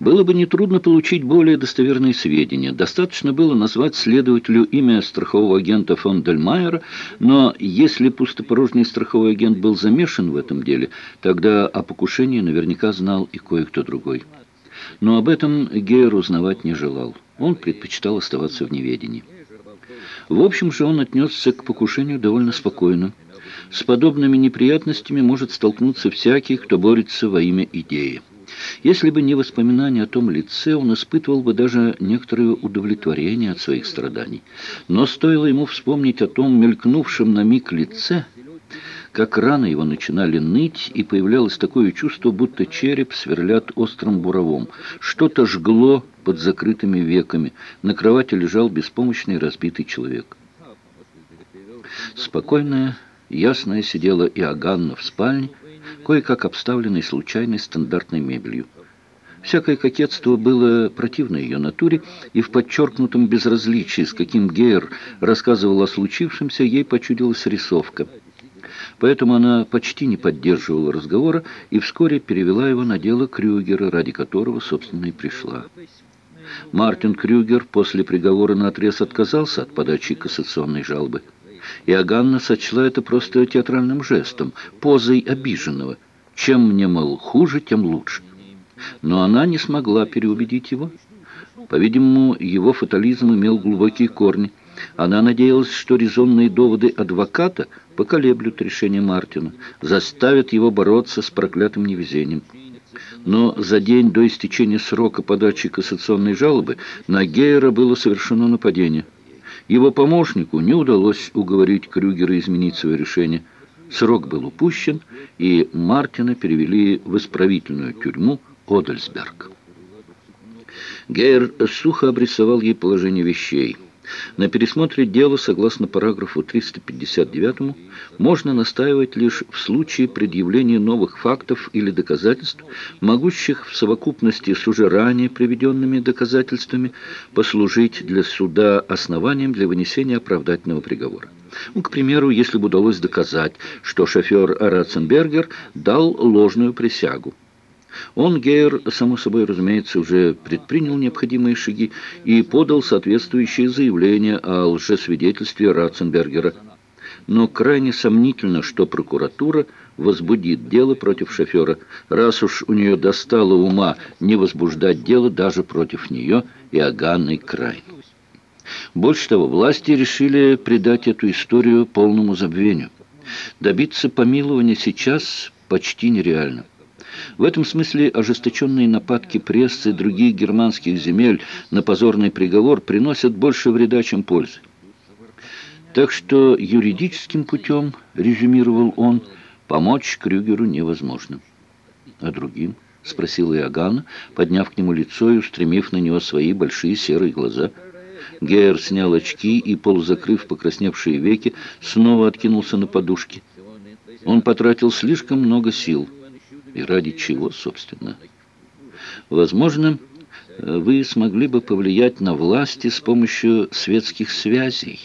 Было бы нетрудно получить более достоверные сведения. Достаточно было назвать следователю имя страхового агента фон Дельмайера, но если пустопорожний страховой агент был замешан в этом деле, тогда о покушении наверняка знал и кое-кто другой. Но об этом Гейер узнавать не желал. Он предпочитал оставаться в неведении. В общем же, он отнесся к покушению довольно спокойно. С подобными неприятностями может столкнуться всякий, кто борется во имя идеи. Если бы не воспоминания о том лице, он испытывал бы даже некоторое удовлетворение от своих страданий. Но стоило ему вспомнить о том мелькнувшем на миг лице, как раны его начинали ныть, и появлялось такое чувство, будто череп сверлят острым буровом. Что-то жгло под закрытыми веками. На кровати лежал беспомощный разбитый человек. Спокойная, ясная сидела Иоганна в спальне, кое-как обставленной случайной стандартной мебелью. Всякое кокетство было противно ее натуре, и в подчеркнутом безразличии, с каким Гейер рассказывал о случившемся, ей почудилась рисовка. Поэтому она почти не поддерживала разговора и вскоре перевела его на дело Крюгера, ради которого, собственно, и пришла. Мартин Крюгер после приговора на отрез отказался от подачи кассационной жалобы. И Аганна сочла это просто театральным жестом, позой обиженного. Чем мне, мол, хуже, тем лучше. Но она не смогла переубедить его. По-видимому, его фатализм имел глубокие корни. Она надеялась, что резонные доводы адвоката поколеблют решение Мартина, заставят его бороться с проклятым невезением. Но за день до истечения срока подачи кассационной жалобы на Гейера было совершено нападение – его помощнику не удалось уговорить Крюгера изменить свое решение. Срок был упущен, и Мартина перевели в исправительную тюрьму Одельсберг. Гейер сухо обрисовал ей положение вещей – на пересмотре дела, согласно параграфу 359, можно настаивать лишь в случае предъявления новых фактов или доказательств, могущих в совокупности с уже ранее приведенными доказательствами послужить для суда основанием для вынесения оправдательного приговора. Ну, к примеру, если бы удалось доказать, что шофер Ратценбергер дал ложную присягу, он, Гейер, само собой, разумеется, уже предпринял необходимые шаги и подал соответствующее заявление о лжесвидетельстве Ратценбергера. Но крайне сомнительно, что прокуратура возбудит дело против шофера, раз уж у нее достало ума не возбуждать дело даже против нее и Аганной Крайн. Больше того, власти решили придать эту историю полному забвению. Добиться помилования сейчас почти нереально. В этом смысле ожесточенные нападки прессы других германских земель на позорный приговор приносят больше вреда, чем пользы. Так что юридическим путем, резюмировал он, помочь Крюгеру невозможно. А другим? — спросила Иоганна, подняв к нему лицо и устремив на него свои большие серые глаза. Гейер снял очки и, полузакрыв покрасневшие веки, снова откинулся на подушки. Он потратил слишком много сил — и ради чего, собственно? Возможно, вы смогли бы повлиять на власти с помощью светских связей,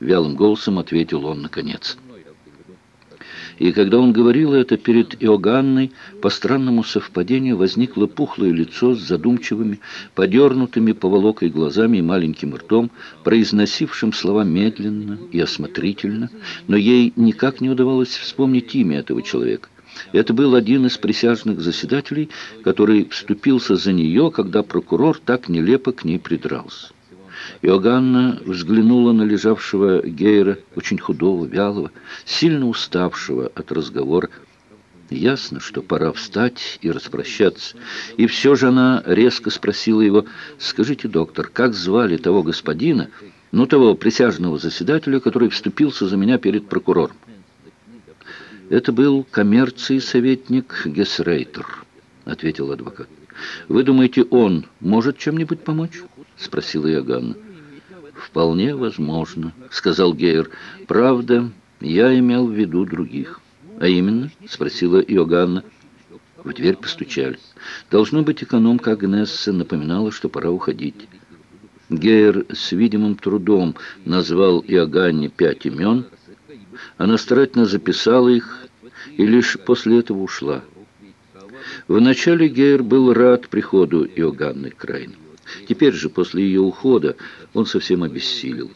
вялым голосом ответил он наконец. И когда он говорил это перед Иоганной, по странному совпадению возникло пухлое лицо с задумчивыми, подернутыми поволокой глазами и маленьким ртом, произносившим слова медленно и осмотрительно, но ей никак не удавалось вспомнить имя этого человека. Это был один из присяжных заседателей, который вступился за нее, когда прокурор так нелепо к ней придрался. Иоганна взглянула на лежавшего Гейра, очень худого, вялого, сильно уставшего от разговора. Ясно, что пора встать и распрощаться. И все же она резко спросила его, «Скажите, доктор, как звали того господина, ну, того присяжного заседателя, который вступился за меня перед прокурором?» «Это был коммерции советник Гесрейтер», — ответил адвокат. «Вы думаете, он может чем-нибудь помочь?» — спросила Яганна. «Вполне возможно», — сказал Гейер. «Правда, я имел в виду других». «А именно?» — спросила Иоганна. В дверь постучали. Должно быть, экономка Агнесса напоминала, что пора уходить. Гейер с видимым трудом назвал Иоганне пять имен — она старательно записала их и лишь после этого ушла. Вначале Гейр был рад приходу Иоганны Крайн. Теперь же, после ее ухода, он совсем обессилел.